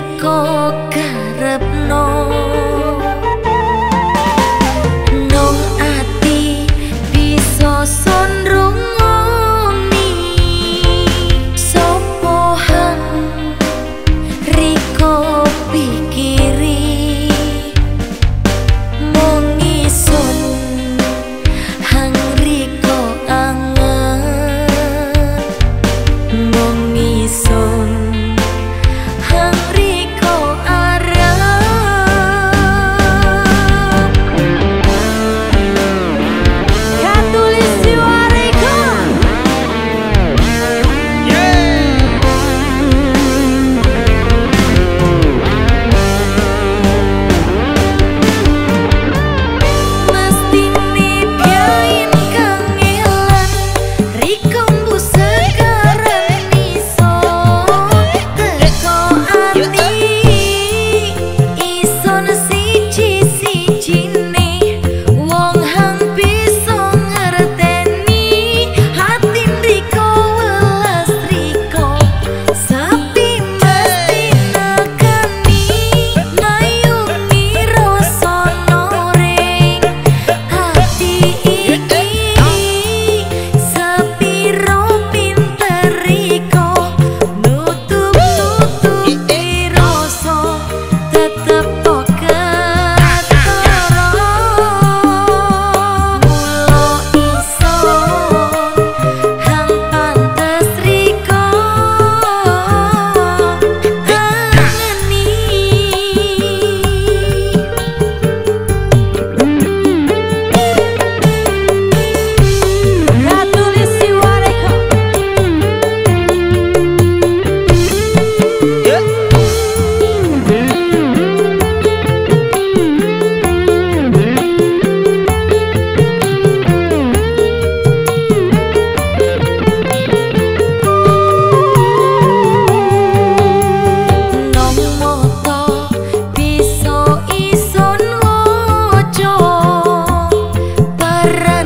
iko karepno no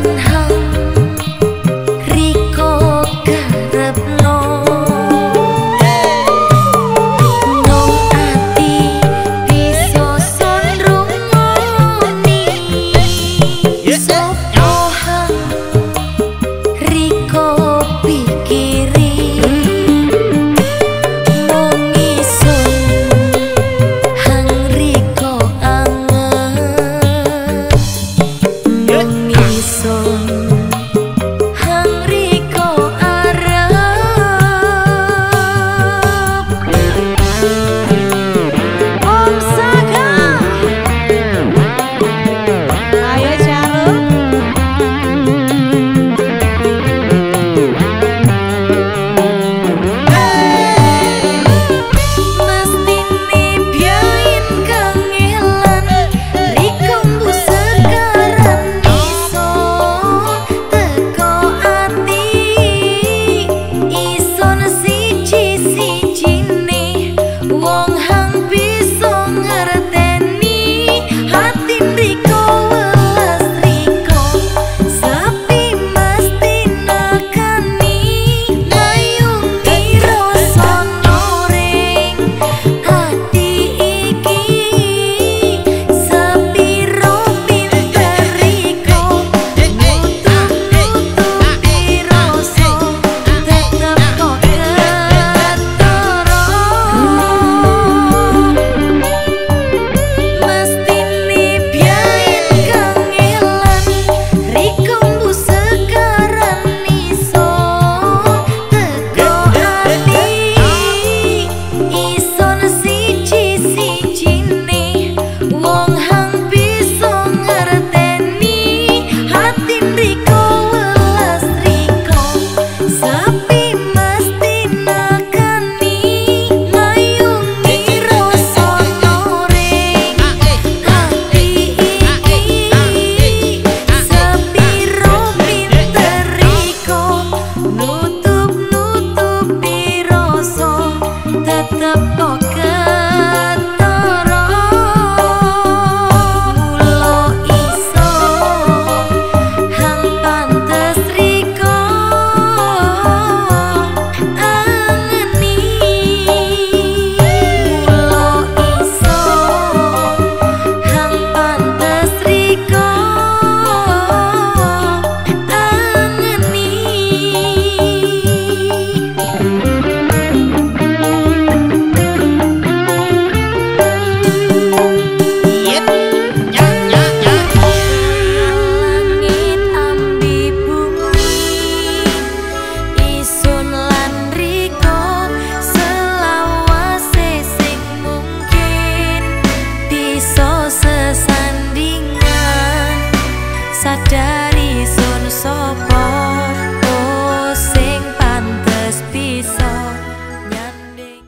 one